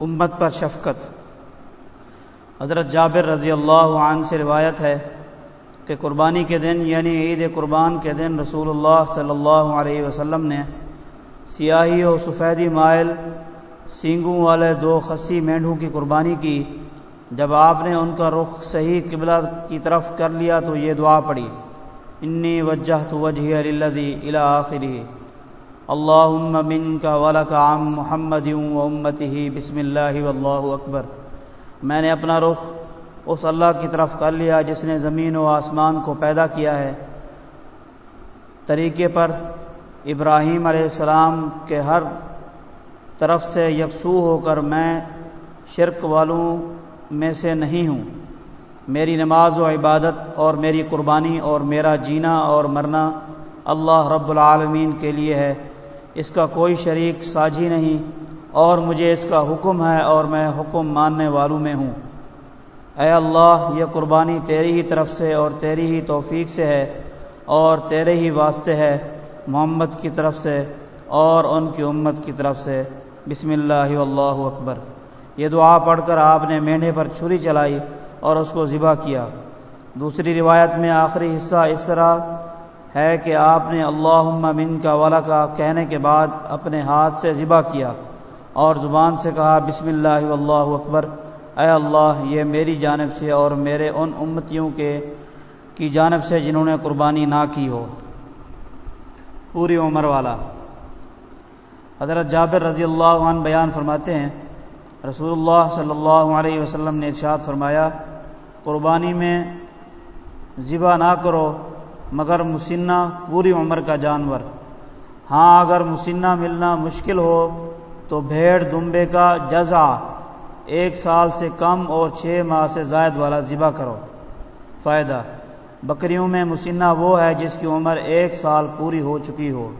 امت پر شفقت۔ حضرت جابر رضی اللہ عنہ سے روایت ہے کہ قربانی کے دن یعنی عید قربان کے دن رسول اللہ صلی اللہ علیہ وسلم نے سیاہی و سفیدی مائل سینگوں والے دو خسی مینڈوں کی قربانی کی۔ جب آپ نے ان کا رخ صحیح قبلہ کی طرف کر لیا تو یہ دعا پڑی انی وجہ تو وجہ الدی الا آخری اللہ من کا ولا محمد و ہی بسم اللہ و اکبر۔ میں نے اپنا رخ اس اللہ کی طرف کر لیا جس نے زمین و آسمان کو پیدا کیا ہے۔ طریقے پر ابراہیم علیہ السلام کے ہر طرف سے یکسو ہو کر میں شرک والوں میں سے نہیں ہوں۔ میری نماز و عبادت اور میری قربانی اور میرا جینا اور مرنا اللہ رب العالمین کے لیے ہے۔ اس کا کوئی شریک ساجھی نہیں اور مجھے اس کا حکم ہے اور میں حکم ماننے والوں میں ہوں۔ اے اللہ، یہ قربانی تیری ہی طرف سے اور تیری ہی توفیق سے ہے اور تیرے ہی واسطے ہے محمد کی طرف سے اور ان کی امت کی طرف سے۔ بسم اللہ اللہ اکبر۔ یہ دعا پڑھ کر آپ نے مینڈے پر چھری چلائی اور اس کو ذبح کیا۔ دوسری روایت میں آخری حصہ اس طرح ہے کہ آپ نے اللہ من کا والا کا کہنے کے بعد اپنے ہاتھ سے ذبح کیا اور زبان سے کہا، بسم اللہ اللہ اکبر، اے اللہ، یہ میری جانب سے اور میرے ان امتیوں کے، کی جانب سے جنہوں نے قربانی نہ کی ہو۔ پوری عمر والا۔ حضرت جابر رضی اللہ عنہ بیان فرماتے ہیں رسول اللہ صلی اللہ علیہ وسلم نے ارشاد فرمایا، قربانی میں ذبح نہ کرو مگر مسنہ پوری عمر کا جانور۔ ہاں اگر مسنہ ملنا مشکل ہو تو بھیڑ دمبے کا جزا، ایک سال سے کم اور چھ ماہ سے زائد والا ذبح کرو۔ فائدہ، بکریوں میں مسنہ وہ ہے جس کی عمر ایک سال پوری ہو چکی ہو۔